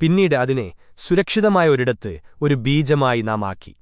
പിന്നീട് അതിനെ സുരക്ഷിതമായ ഒരിടത്ത് ഒരു ബീജമായി നാം ആക്കി